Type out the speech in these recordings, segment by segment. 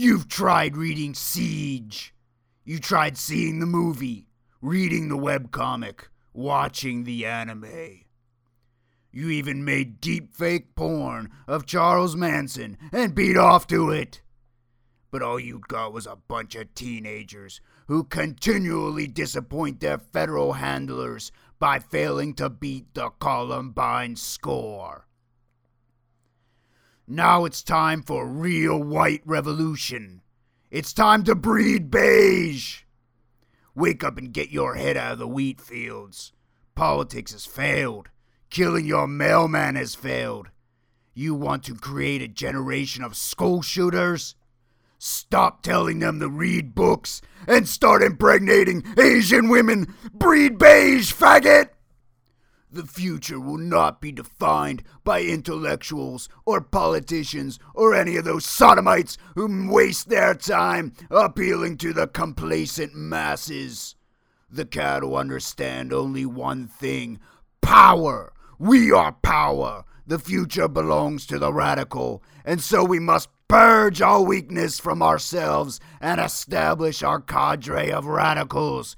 You've tried reading Siege. You tried seeing the movie, reading the webcomic, watching the anime. You even made deepfake porn of Charles Manson and beat off to it. But all you got was a bunch of teenagers who continually disappoint their federal handlers by failing to beat the Columbine score. Now it's time for real white revolution. It's time to breed beige. Wake up and get your head out of the wheat fields. Politics has failed. Killing your mailman has failed. You want to create a generation of school shooters? Stop telling them to read books and start impregnating Asian women. Breed beige, faggot! The future will not be defined by intellectuals or politicians or any of those sodomites who waste their time appealing to the complacent masses. The cattle understand only one thing power. We are power. The future belongs to the radical, and so we must purge all weakness from ourselves and establish our cadre of radicals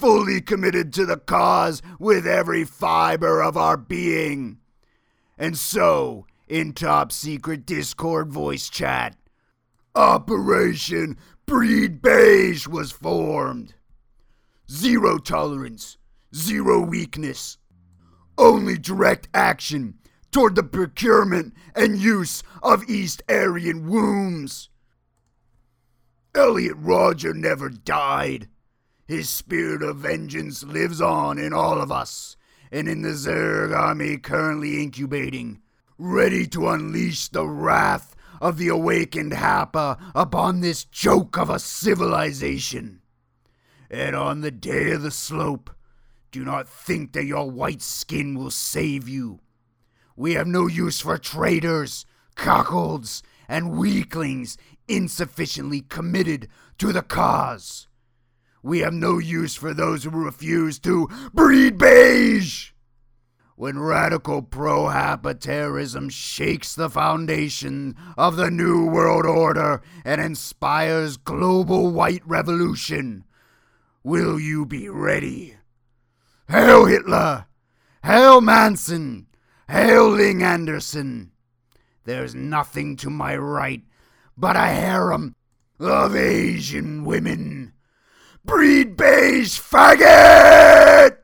fully committed to the cause with every fiber of our being. And so, in top secret Discord voice chat, Operation Breed Beige was formed. Zero tolerance, zero weakness, only direct action toward the procurement and use of East Aryan wombs. Elliot Rodger never died. His spirit of vengeance lives on in all of us, and in the Zerg army currently incubating, ready to unleash the wrath of the awakened Hapa upon this joke of a civilization. And on the day of the slope, do not think that your white skin will save you. We have no use for traitors, cuckolds, and weaklings insufficiently committed to the cause. We have no use for those who refuse to breed beige. When radical pro Hapa terrorism shakes the foundation of the New World Order and inspires global white revolution, will you be ready? Hail Hitler! Hail Manson! Hail Ling Anderson! There's nothing to my right but a harem of Asian women. Breed beige faggot!